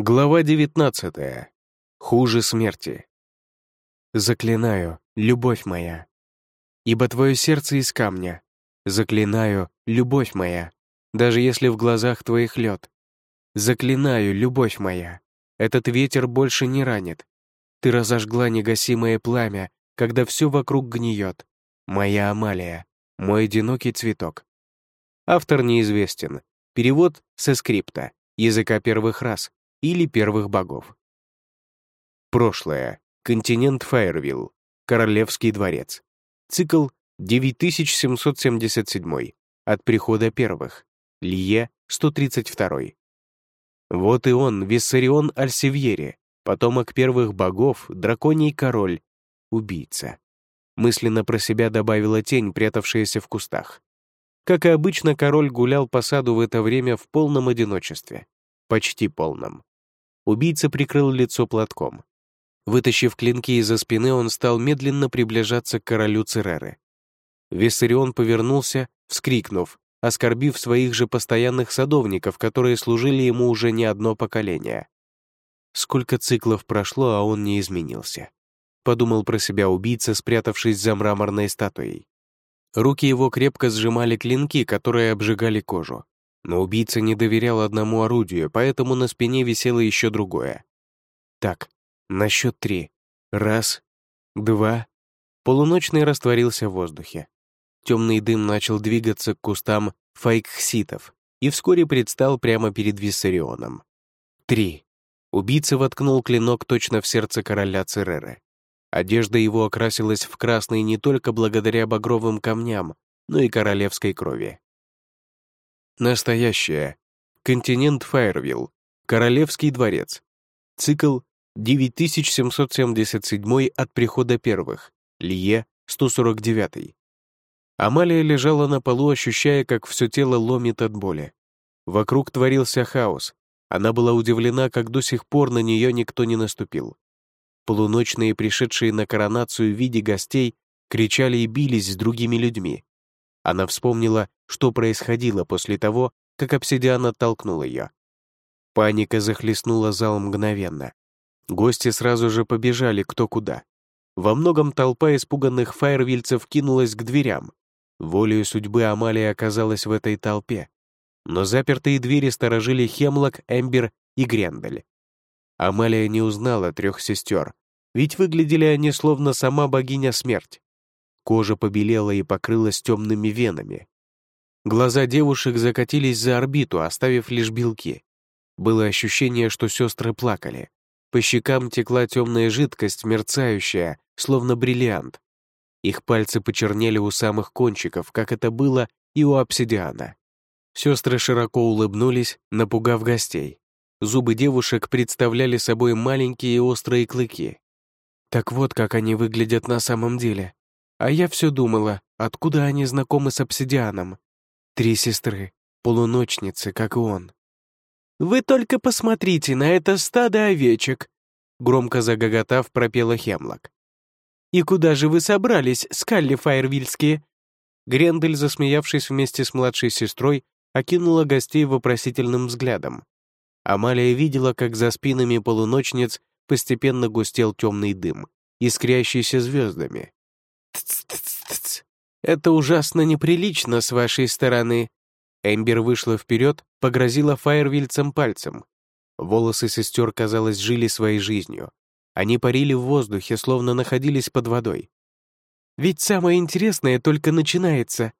Глава 19. Хуже смерти. Заклинаю, любовь моя, ибо твое сердце из камня. Заклинаю, любовь моя, даже если в глазах твоих лед. Заклинаю, любовь моя, этот ветер больше не ранит. Ты разожгла негасимое пламя, когда все вокруг гниет. Моя Амалия, мой одинокий цветок. Автор неизвестен. Перевод со скрипта, языка первых рас, или первых богов. Прошлое. Континент Файервилл. Королевский дворец. Цикл 9777. От прихода первых. Лие 132. Вот и он, Виссарион Альсивьери, потомок первых богов, драконий король, убийца. Мысленно про себя добавила тень, прятавшаяся в кустах. Как и обычно, король гулял по саду в это время в полном одиночестве. Почти полном. Убийца прикрыл лицо платком. Вытащив клинки из-за спины, он стал медленно приближаться к королю Цереры. Виссарион повернулся, вскрикнув, оскорбив своих же постоянных садовников, которые служили ему уже не одно поколение. Сколько циклов прошло, а он не изменился. Подумал про себя убийца, спрятавшись за мраморной статуей. Руки его крепко сжимали клинки, которые обжигали кожу. Но убийца не доверял одному орудию, поэтому на спине висело еще другое. Так, на счет три. Раз, два. Полуночный растворился в воздухе. Темный дым начал двигаться к кустам файкхситов и вскоре предстал прямо перед Виссарионом. Три. Убийца воткнул клинок точно в сердце короля Цереры. Одежда его окрасилась в красный не только благодаря багровым камням, но и королевской крови. Настоящее. Континент Файервилл. Королевский дворец. Цикл 9777 от прихода первых. Лие 149. Амалия лежала на полу, ощущая, как все тело ломит от боли. Вокруг творился хаос. Она была удивлена, как до сих пор на нее никто не наступил. Полуночные, пришедшие на коронацию в виде гостей, кричали и бились с другими людьми. Она вспомнила, что происходило после того, как обсидиан оттолкнул ее. Паника захлестнула зал мгновенно. Гости сразу же побежали кто куда. Во многом толпа испуганных фаервильцев кинулась к дверям. Волею судьбы Амалия оказалась в этой толпе. Но запертые двери сторожили Хемлок, Эмбер и Грендель. Амалия не узнала трех сестер, ведь выглядели они словно сама богиня смерть. Кожа побелела и покрылась темными венами. Глаза девушек закатились за орбиту, оставив лишь белки. Было ощущение, что сестры плакали. По щекам текла темная жидкость, мерцающая, словно бриллиант. Их пальцы почернели у самых кончиков, как это было и у обсидиана. Сестры широко улыбнулись, напугав гостей. Зубы девушек представляли собой маленькие острые клыки. Так вот, как они выглядят на самом деле. А я все думала, откуда они знакомы с обсидианом. Три сестры, полуночницы, как и он. «Вы только посмотрите на это стадо овечек!» Громко загоготав, пропела Хемлок. «И куда же вы собрались, скалли фаервильские?» Грендель, засмеявшись вместе с младшей сестрой, окинула гостей вопросительным взглядом. Амалия видела, как за спинами полуночниц постепенно густел темный дым, искрящийся звездами. «Тц-тц-тц! Это ужасно неприлично с вашей стороны!» Эмбер вышла вперед, погрозила фаервильцем пальцем. Волосы сестер, казалось, жили своей жизнью. Они парили в воздухе, словно находились под водой. «Ведь самое интересное только начинается!»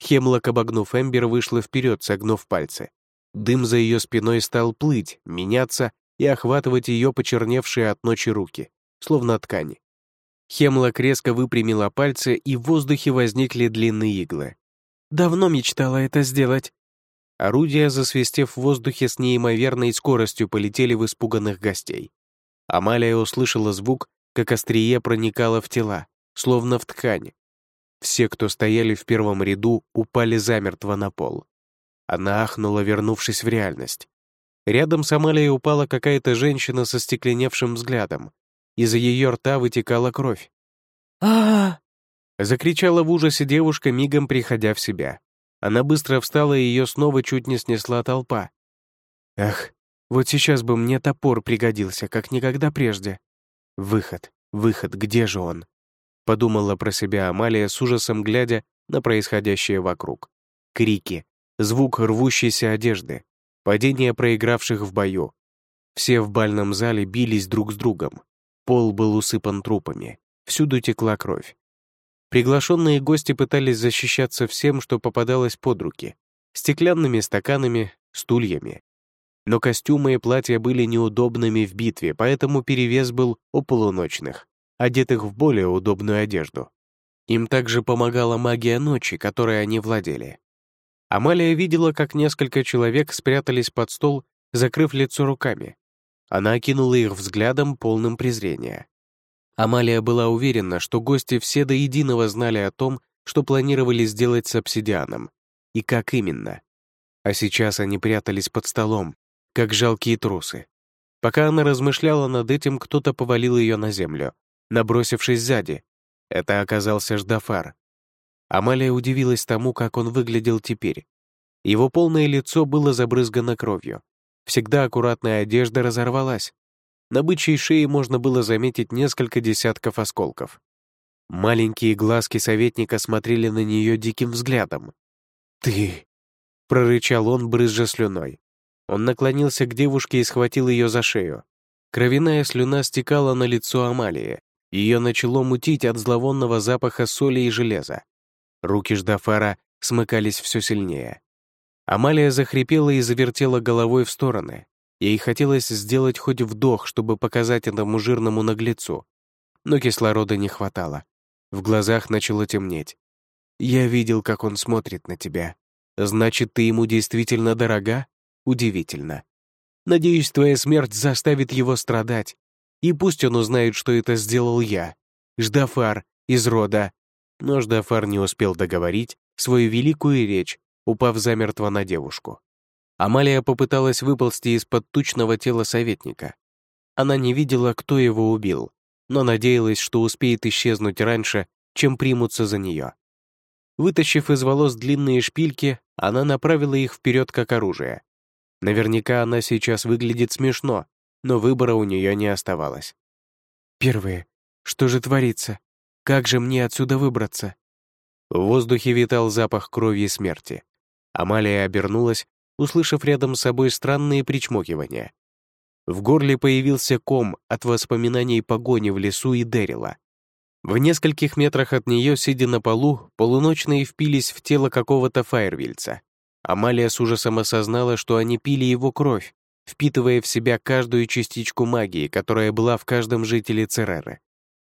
Хемлок, обогнув Эмбер, вышла вперед, согнув пальцы. Дым за ее спиной стал плыть, меняться и охватывать ее почерневшие от ночи руки, словно ткани. Хемлок резко выпрямила пальцы, и в воздухе возникли длинные иглы. «Давно мечтала это сделать». Орудия, засвистев в воздухе с неимоверной скоростью, полетели в испуганных гостей. Амалия услышала звук, как острие проникало в тела, словно в ткань. Все, кто стояли в первом ряду, упали замертво на пол. Она ахнула, вернувшись в реальность. Рядом с Амалией упала какая-то женщина со стекленевшим взглядом. Из ее рта вытекала кровь. а Закричала в ужасе девушка, мигом приходя в себя. Она быстро встала, и ее снова чуть не снесла толпа. «Ах, Вот сейчас бы мне топор пригодился, как никогда прежде. Выход, выход, где же он? Подумала про себя Амалия с ужасом, глядя на происходящее вокруг. Крики, звук рвущейся одежды, падение проигравших в бою. Все в бальном зале бились друг с другом. Пол был усыпан трупами, всюду текла кровь. Приглашенные гости пытались защищаться всем, что попадалось под руки — стеклянными стаканами, стульями. Но костюмы и платья были неудобными в битве, поэтому перевес был у полуночных, одетых в более удобную одежду. Им также помогала магия ночи, которой они владели. Амалия видела, как несколько человек спрятались под стол, закрыв лицо руками. Она окинула их взглядом, полным презрения. Амалия была уверена, что гости все до единого знали о том, что планировали сделать с обсидианом, и как именно. А сейчас они прятались под столом, как жалкие трусы. Пока она размышляла над этим, кто-то повалил ее на землю, набросившись сзади. Это оказался Ждафар. Амалия удивилась тому, как он выглядел теперь. Его полное лицо было забрызгано кровью. Всегда аккуратная одежда разорвалась. На бычьей шее можно было заметить несколько десятков осколков. Маленькие глазки советника смотрели на нее диким взглядом. «Ты!» — прорычал он, брызжа слюной. Он наклонился к девушке и схватил ее за шею. Кровяная слюна стекала на лицо Амалии. Ее начало мутить от зловонного запаха соли и железа. Руки Ждафара смыкались все сильнее. Амалия захрипела и завертела головой в стороны. Ей хотелось сделать хоть вдох, чтобы показать этому жирному наглецу. Но кислорода не хватало. В глазах начало темнеть. «Я видел, как он смотрит на тебя. Значит, ты ему действительно дорога? Удивительно. Надеюсь, твоя смерть заставит его страдать. И пусть он узнает, что это сделал я. Ждафар из рода». Но Ждафар не успел договорить свою великую речь, упав замертво на девушку. Амалия попыталась выползти из-под тучного тела советника. Она не видела, кто его убил, но надеялась, что успеет исчезнуть раньше, чем примутся за нее. Вытащив из волос длинные шпильки, она направила их вперед как оружие. Наверняка она сейчас выглядит смешно, но выбора у нее не оставалось. «Первое. Что же творится? Как же мне отсюда выбраться?» В воздухе витал запах крови и смерти. Амалия обернулась, услышав рядом с собой странные причмокивания. В горле появился ком от воспоминаний погони в лесу и Дэрила. В нескольких метрах от нее, сидя на полу, полуночные впились в тело какого-то фаервильца. Амалия с ужасом осознала, что они пили его кровь, впитывая в себя каждую частичку магии, которая была в каждом жителе Цереры.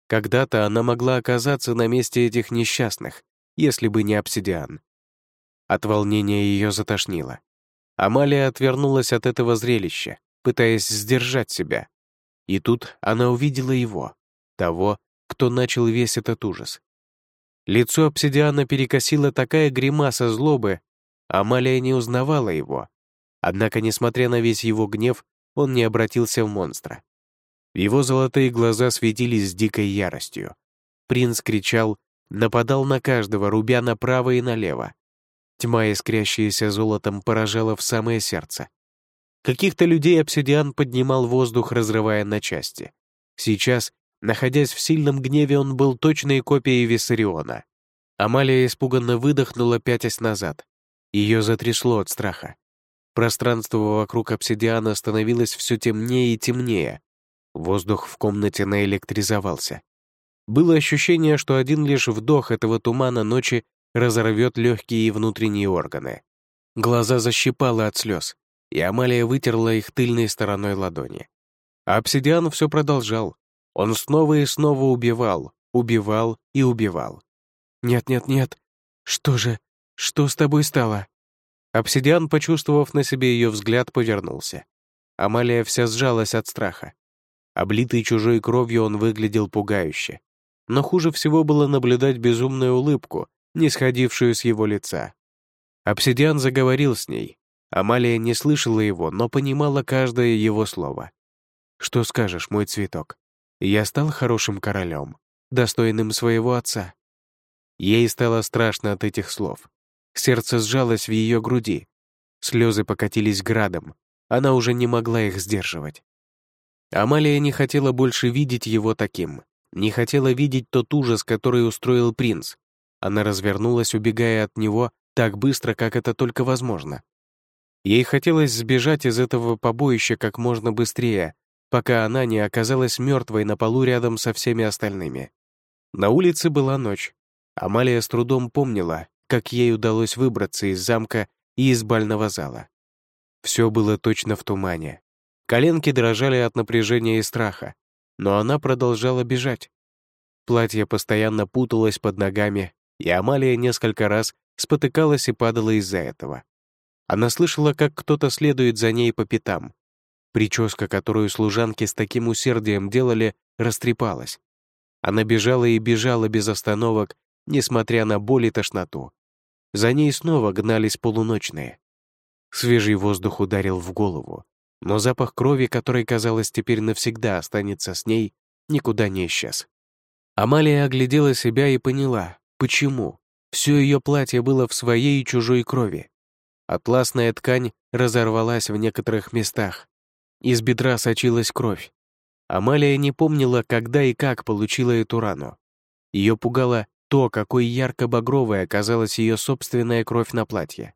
Когда-то она могла оказаться на месте этих несчастных, если бы не обсидиан. От волнения ее затошнило. Амалия отвернулась от этого зрелища, пытаясь сдержать себя. И тут она увидела его, того, кто начал весь этот ужас. Лицо обсидиана перекосило такая гримаса злобы, Амалия не узнавала его. Однако, несмотря на весь его гнев, он не обратился в монстра. Его золотые глаза светились с дикой яростью. Принц кричал, нападал на каждого, рубя направо и налево. Тьма, искрящаяся золотом, поражала в самое сердце. Каких-то людей обсидиан поднимал воздух, разрывая на части. Сейчас, находясь в сильном гневе, он был точной копией Виссариона. Амалия испуганно выдохнула, пятясь назад. Ее затрясло от страха. Пространство вокруг обсидиана становилось все темнее и темнее. Воздух в комнате наэлектризовался. Было ощущение, что один лишь вдох этого тумана ночи разорвет легкие и внутренние органы. Глаза защипало от слез, и Амалия вытерла их тыльной стороной ладони. А обсидиан все продолжал. Он снова и снова убивал, убивал и убивал. «Нет-нет-нет, что же, что с тобой стало?» Обсидиан, почувствовав на себе ее взгляд, повернулся. Амалия вся сжалась от страха. Облитый чужой кровью он выглядел пугающе. Но хуже всего было наблюдать безумную улыбку, не сходившую с его лица. Обсидиан заговорил с ней. Амалия не слышала его, но понимала каждое его слово. «Что скажешь, мой цветок? Я стал хорошим королем, достойным своего отца». Ей стало страшно от этих слов. Сердце сжалось в ее груди. Слезы покатились градом. она уже не могла их сдерживать. Амалия не хотела больше видеть его таким, не хотела видеть тот ужас, который устроил принц. Она развернулась, убегая от него так быстро, как это только возможно. Ей хотелось сбежать из этого побоища как можно быстрее, пока она не оказалась мертвой на полу рядом со всеми остальными. На улице была ночь. Амалия с трудом помнила, как ей удалось выбраться из замка и из бального зала. Все было точно в тумане. Коленки дрожали от напряжения и страха, но она продолжала бежать. Платье постоянно путалось под ногами, и Амалия несколько раз спотыкалась и падала из-за этого. Она слышала, как кто-то следует за ней по пятам. Прическа, которую служанки с таким усердием делали, растрепалась. Она бежала и бежала без остановок, несмотря на боль и тошноту. За ней снова гнались полуночные. Свежий воздух ударил в голову, но запах крови, который, казалось, теперь навсегда останется с ней, никуда не исчез. Амалия оглядела себя и поняла, почему. Все ее платье было в своей и чужой крови. Атласная ткань разорвалась в некоторых местах. Из бедра сочилась кровь. Амалия не помнила, когда и как получила эту рану. Ее пугало то, какой ярко-багровой оказалась ее собственная кровь на платье.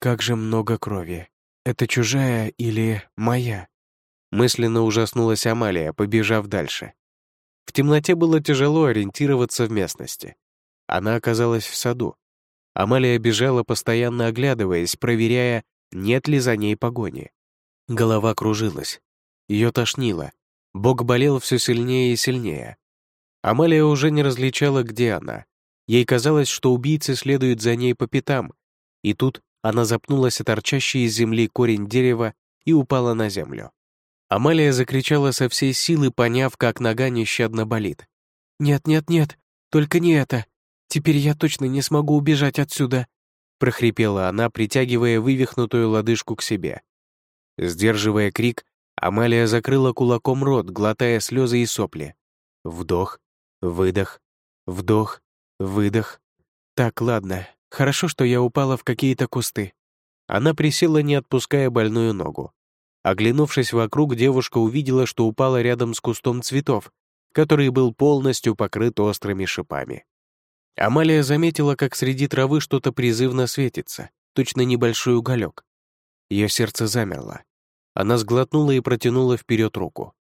Как же много крови. Это чужая или моя? Мысленно ужаснулась Амалия, побежав дальше. В темноте было тяжело ориентироваться в местности. Она оказалась в саду. Амалия бежала, постоянно оглядываясь, проверяя, нет ли за ней погони. Голова кружилась. Ее тошнило. Бог болел все сильнее и сильнее. Амалия уже не различала, где она. Ей казалось, что убийцы следуют за ней по пятам, и тут она запнулась о торчащий из земли корень дерева и упала на землю. Амалия закричала со всей силы, поняв, как нога нещадно болит. «Нет, нет, нет, только не это. Теперь я точно не смогу убежать отсюда», прохрипела она, притягивая вывихнутую лодыжку к себе. Сдерживая крик, Амалия закрыла кулаком рот, глотая слезы и сопли. Вдох, выдох, вдох, выдох. Так, ладно, Хорошо, что я упала в какие-то кусты. Она присела, не отпуская больную ногу. Оглянувшись вокруг, девушка увидела, что упала рядом с кустом цветов, который был полностью покрыт острыми шипами. Амалия заметила, как среди травы что-то призывно светится, точно небольшой уголек. Ее сердце замерло. Она сглотнула и протянула вперед руку.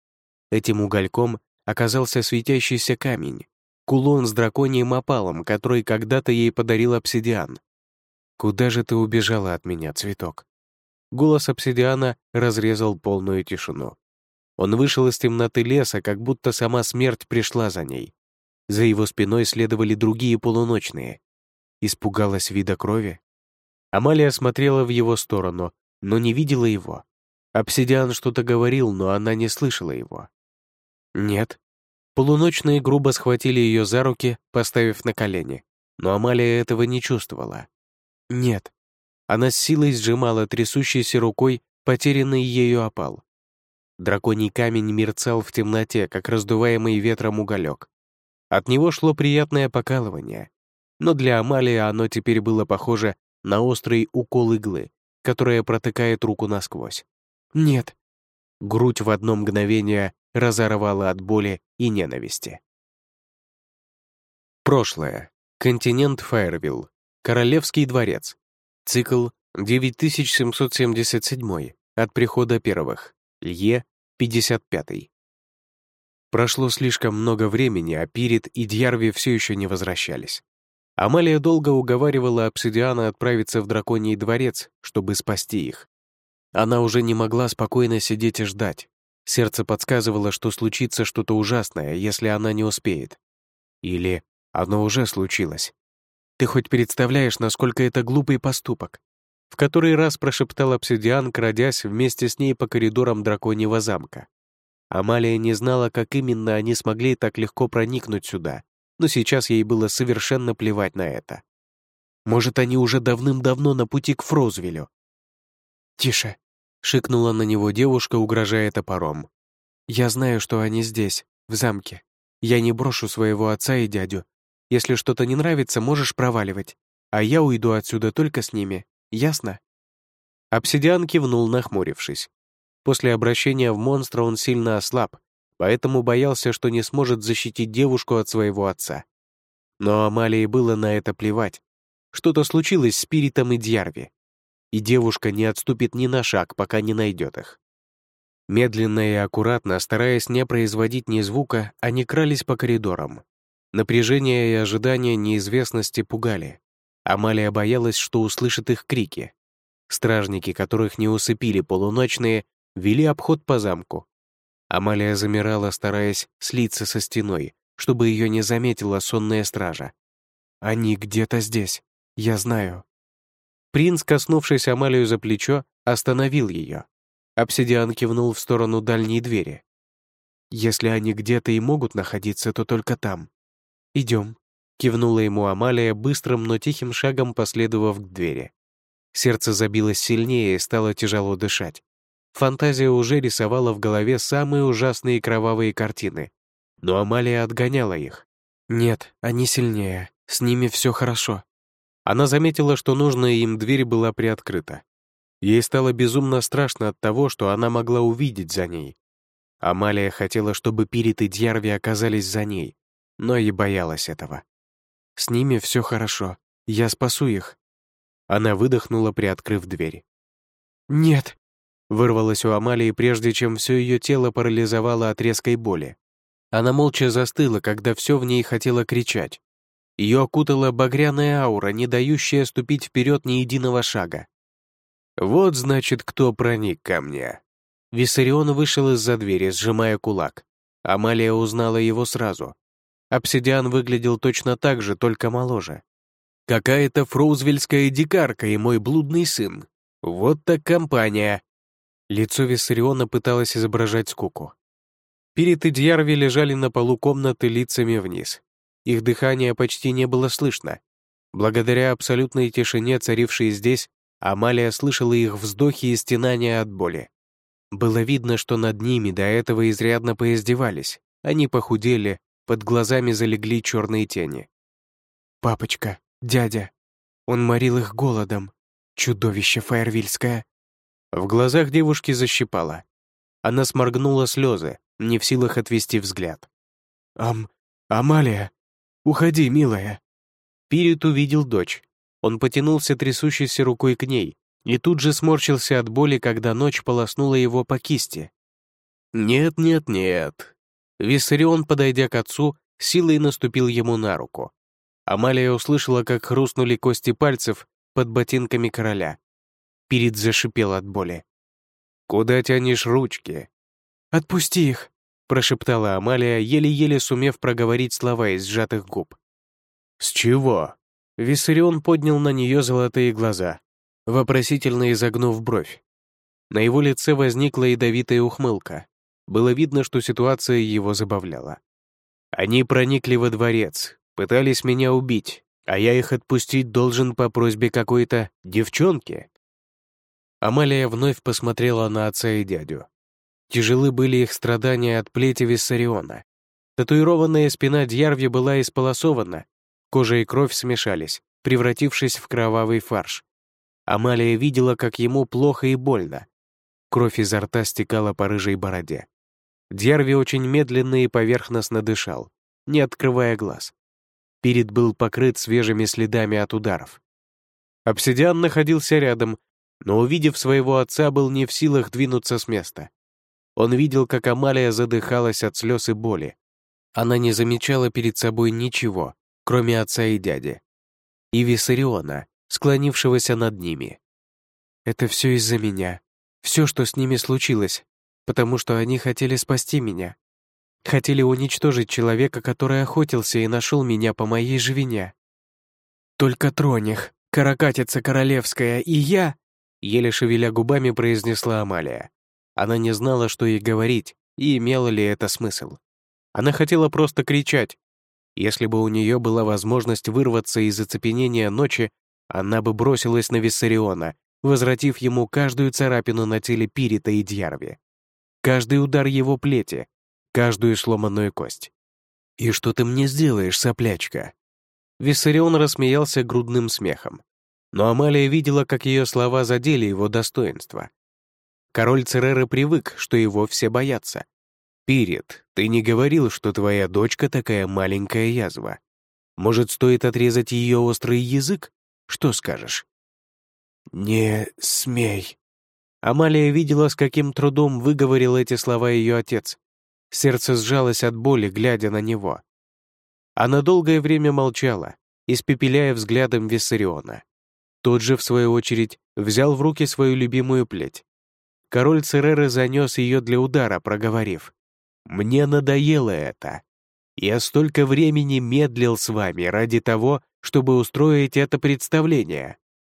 Этим угольком оказался светящийся камень, кулон с драконьим опалом, который когда-то ей подарил обсидиан. «Куда же ты убежала от меня, цветок?» Голос обсидиана разрезал полную тишину. Он вышел из темноты леса, как будто сама смерть пришла за ней. За его спиной следовали другие полуночные. Испугалась вида крови? Амалия смотрела в его сторону, но не видела его. Обсидиан что-то говорил, но она не слышала его. «Нет», Полуночные грубо схватили ее за руки, поставив на колени, но Амалия этого не чувствовала. Нет. Она с силой сжимала трясущейся рукой потерянный ею опал. Драконий камень мерцал в темноте, как раздуваемый ветром уголек. От него шло приятное покалывание, но для Амалии оно теперь было похоже на острый укол иглы, которая протыкает руку насквозь. Нет. Грудь в одно мгновение разорвало от боли и ненависти. Прошлое. Континент Фаервилл. Королевский дворец. Цикл 9777. От прихода первых. Лье 55. Прошло слишком много времени, а Пирит и Дьярви все еще не возвращались. Амалия долго уговаривала обсидиана отправиться в драконий дворец, чтобы спасти их. Она уже не могла спокойно сидеть и ждать. Сердце подсказывало, что случится что-то ужасное, если она не успеет. Или оно уже случилось. Ты хоть представляешь, насколько это глупый поступок? В который раз прошептал обсидиан, крадясь вместе с ней по коридорам драконьего замка. Амалия не знала, как именно они смогли так легко проникнуть сюда, но сейчас ей было совершенно плевать на это. Может, они уже давным-давно на пути к Фрозвелю? «Тише», Шикнула на него девушка, угрожая топором. «Я знаю, что они здесь, в замке. Я не брошу своего отца и дядю. Если что-то не нравится, можешь проваливать. А я уйду отсюда только с ними. Ясно?» Обсидиан кивнул, нахмурившись. После обращения в монстра он сильно ослаб, поэтому боялся, что не сможет защитить девушку от своего отца. Но Амалии было на это плевать. Что-то случилось с Спиритом и Дьярви, и девушка не отступит ни на шаг, пока не найдет их. Медленно и аккуратно, стараясь не производить ни звука, они крались по коридорам. Напряжение и ожидание неизвестности пугали. Амалия боялась, что услышит их крики. Стражники, которых не усыпили полуночные, вели обход по замку. Амалия замирала, стараясь слиться со стеной, чтобы ее не заметила сонная стража. «Они где-то здесь, я знаю». Принц, коснувшись Амалию за плечо, остановил ее. Обсидиан кивнул в сторону дальней двери. «Если они где-то и могут находиться, то только там. Идем», — кивнула ему Амалия, быстрым, но тихим шагом последовав к двери. Сердце забилось сильнее и стало тяжело дышать. Фантазия уже рисовала в голове самые ужасные кровавые картины, но Амалия отгоняла их. «Нет, они сильнее, с ними все хорошо». Она заметила, что нужная им дверь была приоткрыта. Ей стало безумно страшно от того, что она могла увидеть за ней. Амалия хотела, чтобы Пирит и Дьярви оказались за ней, но и боялась этого. «С ними все хорошо, я спасу их». Она выдохнула, приоткрыв дверь. «Нет», Вырвалось у Амалии, прежде чем все ее тело парализовало от резкой боли. Она молча застыла, когда все в ней хотело кричать. Ее окутала багряная аура, не дающая ступить вперед ни единого шага. «Вот, значит, кто проник ко мне». Виссарион вышел из-за двери, сжимая кулак. Амалия узнала его сразу. Обсидиан выглядел точно так же, только моложе. «Какая-то фроузвельская дикарка и мой блудный сын. Вот так компания. Лицо Виссариона пыталось изображать скуку. Пирит и Дьярви лежали на полу комнаты лицами вниз. Их дыхание почти не было слышно. Благодаря абсолютной тишине, царившей здесь, Амалия слышала их вздохи и стенания от боли. Было видно, что над ними до этого изрядно поиздевались. Они похудели, под глазами залегли черные тени. «Папочка, дядя, он морил их голодом. Чудовище фаервильское!» В глазах девушки защипала. Она сморгнула слезы, не в силах отвести взгляд. «Ам... Амалия! Уходи, милая!» Пирит увидел дочь. Он потянулся трясущейся рукой к ней и тут же сморщился от боли, когда ночь полоснула его по кисти. «Нет, нет, нет». Виссарион, подойдя к отцу, силой наступил ему на руку. Амалия услышала, как хрустнули кости пальцев под ботинками короля. Спирит зашипел от боли. «Куда тянешь ручки?» «Отпусти их», — прошептала Амалия, еле-еле сумев проговорить слова из сжатых губ. «С чего?» Виссарион поднял на нее золотые глаза, вопросительно изогнув бровь. На его лице возникла ядовитая ухмылка. Было видно, что ситуация его забавляла. «Они проникли во дворец, пытались меня убить, а я их отпустить должен по просьбе какой-то девчонки». Амалия вновь посмотрела на отца и дядю. Тяжелы были их страдания от плети Виссариона. Татуированная спина Дьярви была исполосована, кожа и кровь смешались, превратившись в кровавый фарш. Амалия видела, как ему плохо и больно. Кровь изо рта стекала по рыжей бороде. Дьярви очень медленно и поверхностно дышал, не открывая глаз. Перед был покрыт свежими следами от ударов. Обсидиан находился рядом, но, увидев своего отца, был не в силах двинуться с места. Он видел, как Амалия задыхалась от слез и боли. Она не замечала перед собой ничего, кроме отца и дяди. И Виссариона, склонившегося над ними. «Это все из-за меня. Все, что с ними случилось, потому что они хотели спасти меня. Хотели уничтожить человека, который охотился и нашел меня по моей же вине. Только тронь их, каракатица королевская, и я...» Еле шевеля губами произнесла Амалия. Она не знала, что ей говорить, и имело ли это смысл. Она хотела просто кричать. Если бы у нее была возможность вырваться из оцепенения ночи, она бы бросилась на Виссариона, возвратив ему каждую царапину на теле Пирита и Дьярви, каждый удар его плети, каждую сломанную кость. «И что ты мне сделаешь, соплячка?» Виссарион рассмеялся грудным смехом но Амалия видела, как ее слова задели его достоинство. Король Цереры привык, что его все боятся. «Пирит, ты не говорил, что твоя дочка такая маленькая язва. Может, стоит отрезать ее острый язык? Что скажешь?» «Не смей». Амалия видела, с каким трудом выговорил эти слова ее отец. Сердце сжалось от боли, глядя на него. Она долгое время молчала, испепеляя взглядом Виссариона. Тот же, в свою очередь, взял в руки свою любимую плеть. Король Цереры занес ее для удара, проговорив. «Мне надоело это. Я столько времени медлил с вами ради того, чтобы устроить это представление.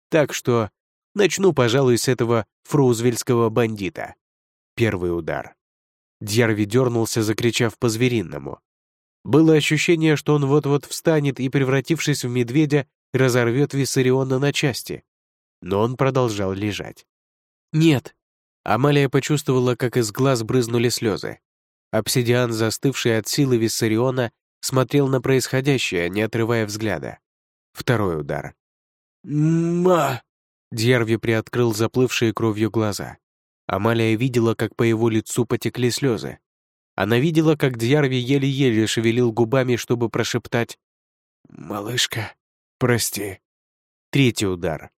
Так что начну, пожалуй, с этого фрузвельского бандита». Первый удар. Дьярви дернулся, закричав по-звериному. Было ощущение, что он вот-вот встанет и, превратившись в медведя, разорвет Виссариона на части. Но он продолжал лежать. «Нет!» Амалия почувствовала, как из глаз брызнули слезы. Обсидиан, застывший от силы Виссариона, смотрел на происходящее, не отрывая взгляда. Второй удар. «Ма!» Дьярви приоткрыл заплывшие кровью глаза. Амалия видела, как по его лицу потекли слезы. Она видела, как Дьярви еле-еле шевелил губами, чтобы прошептать «Малышка, прости». Третий удар.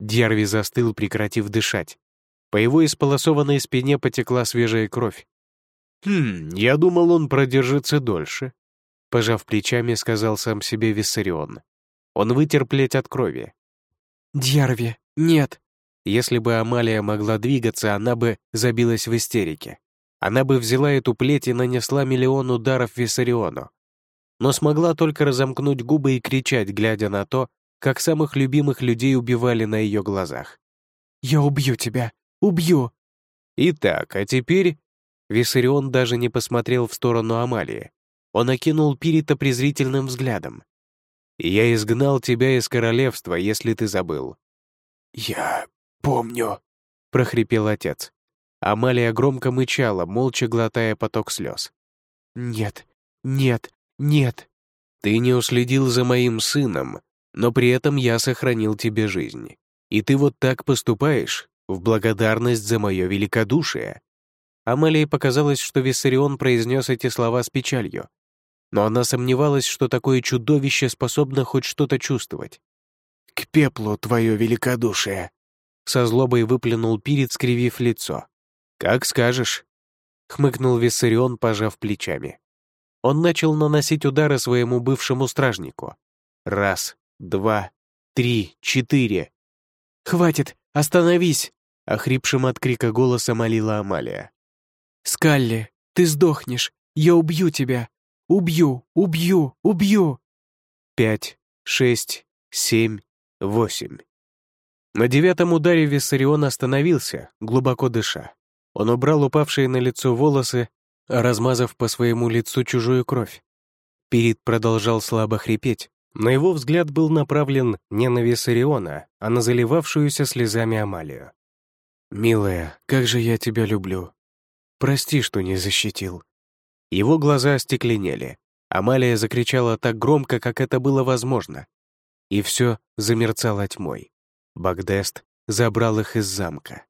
Дьярви застыл, прекратив дышать. По его исполосованной спине потекла свежая кровь. «Хм, я думал, он продержится дольше», — пожав плечами, сказал сам себе Виссарион. Он вытер плеть от крови. «Дьярви, нет!» Если бы Амалия могла двигаться, она бы забилась в истерике. Она бы взяла эту плеть и нанесла миллион ударов Виссариону. Но смогла только разомкнуть губы и кричать, глядя на то, как самых любимых людей убивали на ее глазах. «Я убью тебя! Убью!» Итак, а теперь... Виссарион даже не посмотрел в сторону Амалии. Он окинул Пирита презрительным взглядом. «Я изгнал тебя из королевства, если ты забыл». «Я помню», — прохрипел отец. Амалия громко мычала, молча глотая поток слез. «Нет, нет, нет!» «Ты не уследил за моим сыном, но при этом я сохранил тебе жизнь. И ты вот так поступаешь, в благодарность за мое великодушие». Амалии показалось, что Виссарион произнес эти слова с печалью. Но она сомневалась, что такое чудовище способно хоть что-то чувствовать. «К пеплу твое великодушие!» Со злобой выплюнул Пирит, скривив лицо. «Как скажешь», — хмыкнул Виссарион, пожав плечами. Он начал наносить удары своему бывшему стражнику. Раз, два, три, четыре. «Хватит! Остановись!» — охрипшим от крика голоса молила Амалия. «Скалли, ты сдохнешь! Я убью тебя! Убью! Убью! Убью!» Пять, шесть, семь, восемь. На девятом ударе Виссарион остановился, глубоко дыша. Он убрал упавшие на лицо волосы, размазав по своему лицу чужую кровь. Пирит продолжал слабо хрипеть, но его взгляд был направлен не на Виссариона, а на заливавшуюся слезами Амалию. «Милая, как же я тебя люблю. Прости, что не защитил». Его глаза остекленели. Амалия закричала так громко, как это было возможно. И все замерцало тьмой. Багдест забрал их из замка.